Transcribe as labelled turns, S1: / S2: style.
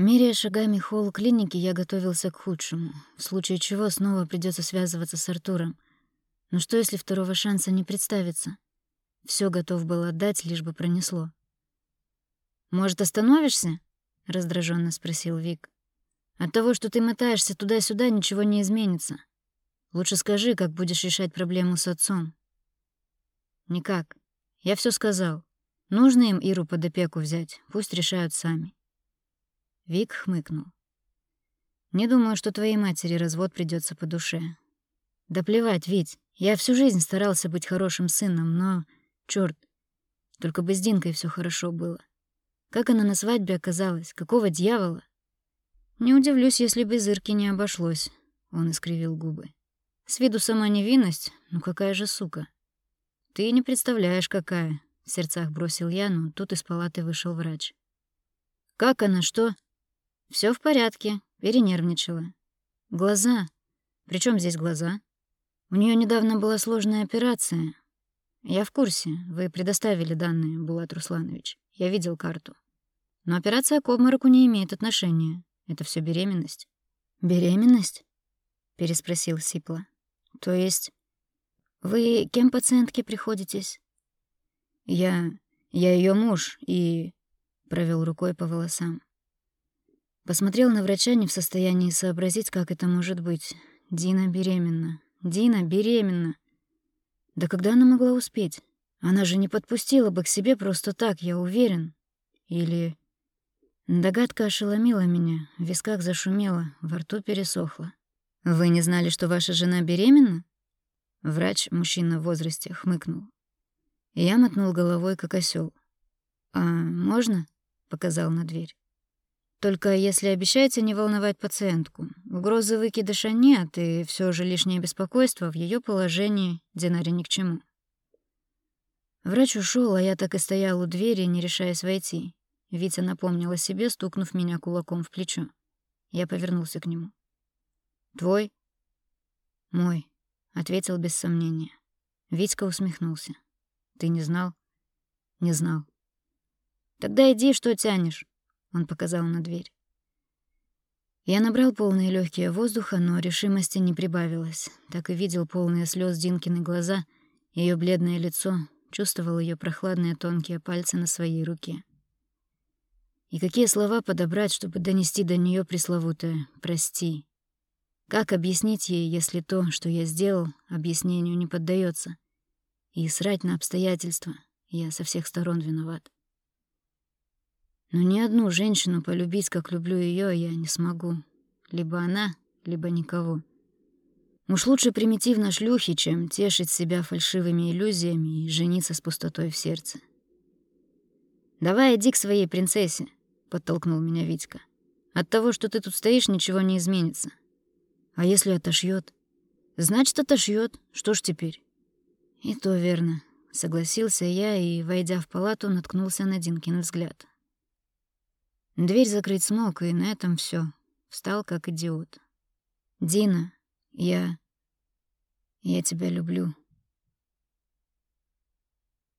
S1: Меряя шагами холл клиники, я готовился к худшему, в случае чего снова придется связываться с Артуром. Но что, если второго шанса не представится? Все готов был отдать, лишь бы пронесло. «Может, остановишься?» — раздраженно спросил Вик. «От того, что ты мотаешься туда-сюда, ничего не изменится. Лучше скажи, как будешь решать проблему с отцом». «Никак. Я все сказал. Нужно им Иру под опеку взять, пусть решают сами». Вик хмыкнул. «Не думаю, что твоей матери развод придется по душе. Да плевать, Вить, я всю жизнь старался быть хорошим сыном, но, черт, только бы с Динкой все хорошо было. Как она на свадьбе оказалась? Какого дьявола? Не удивлюсь, если без Ирки не обошлось. Он искривил губы. С виду сама невинность, ну какая же сука. Ты не представляешь, какая. В сердцах бросил я, но тут из палаты вышел врач. Как она, что? Все в порядке, перенервничала. Глаза. Причем здесь глаза? У нее недавно была сложная операция. Я в курсе. Вы предоставили данные, Булат Русланович. Я видел карту. Но операция к обмороку не имеет отношения. Это все беременность. Беременность? переспросил Сипла. То есть вы кем пациентке приходитесь? Я я ее муж и провел рукой по волосам. Посмотрел на врача не в состоянии сообразить, как это может быть. Дина беременна. Дина беременна. Да когда она могла успеть? Она же не подпустила бы к себе просто так, я уверен. Или... Догадка ошеломила меня, в висках зашумела, во рту пересохло. «Вы не знали, что ваша жена беременна?» Врач, мужчина в возрасте, хмыкнул. Я мотнул головой, как осел. «А можно?» — показал на дверь. Только если обещаете не волновать пациентку. Угрозы выкидыша нет, и все же лишнее беспокойство в ее положении Динаре ни к чему. Врач ушел, а я так и стоял у двери, не решаясь войти. Витя напомнил о себе, стукнув меня кулаком в плечо. Я повернулся к нему. «Твой?» «Мой», — ответил без сомнения. Витька усмехнулся. «Ты не знал?» «Не знал». «Тогда иди, что тянешь?» Он показал на дверь. Я набрал полные легкие воздуха, но решимости не прибавилось. Так и видел полные слез Динкины глаза, ее бледное лицо, чувствовал ее прохладные тонкие пальцы на своей руке. И какие слова подобрать, чтобы донести до нее пресловутое «прости». Как объяснить ей, если то, что я сделал, объяснению не поддается? И срать на обстоятельства. Я со всех сторон виноват. Но ни одну женщину полюбить, как люблю ее, я не смогу. Либо она, либо никого. Уж лучше примитивно шлюхи, чем тешить себя фальшивыми иллюзиями и жениться с пустотой в сердце. «Давай иди к своей принцессе», — подтолкнул меня Витька. «От того, что ты тут стоишь, ничего не изменится. А если отошьет? Значит, отошьет. Что ж теперь?» «И то верно», — согласился я и, войдя в палату, наткнулся на Динкин взгляд. Дверь закрыть смог, и на этом все. Встал как идиот. «Дина, я... я тебя люблю».